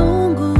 用过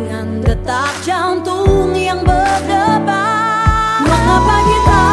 dengan detak jantung yang berdebar. Mengapa kita?